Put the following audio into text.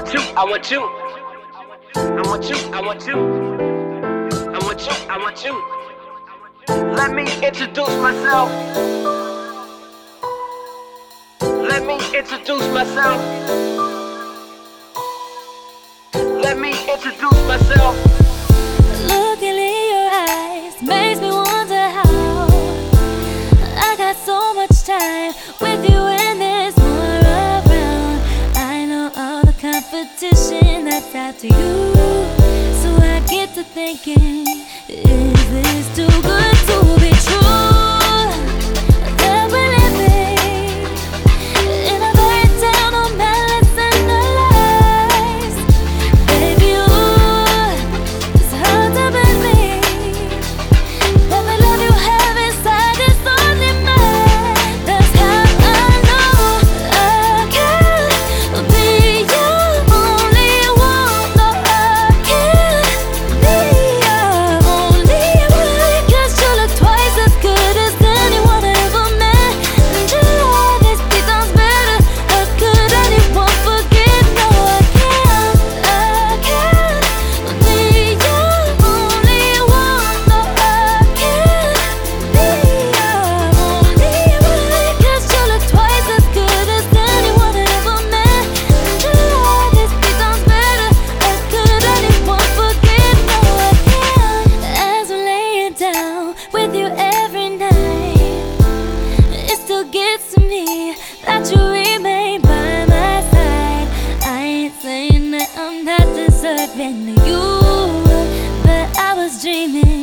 want you, I want you. I want you, I want you. I want you, I want you. Let me introduce myself. Let me introduce myself. Let me introduce myself. Looking in your eyes makes me wonder how I got so much time with you competition that's out to you, so I get to thinking, is this too with you every night. It still gets to me that you remain by my side. I ain't saying that I'm not deserving of you, but I was dreaming